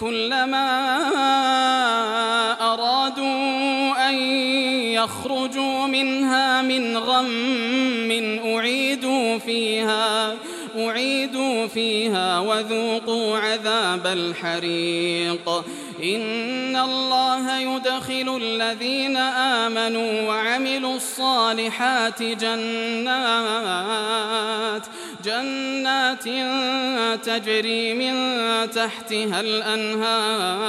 كلما أرادوا أن يخرجوا منها من غم أعيدوا فيها أعيدوا فيها وذوقوا عذاب الحريق. إن الله يدخل الذين آمنوا وعملوا الصالحات جنات جنات تجري من تحتها الأنهار.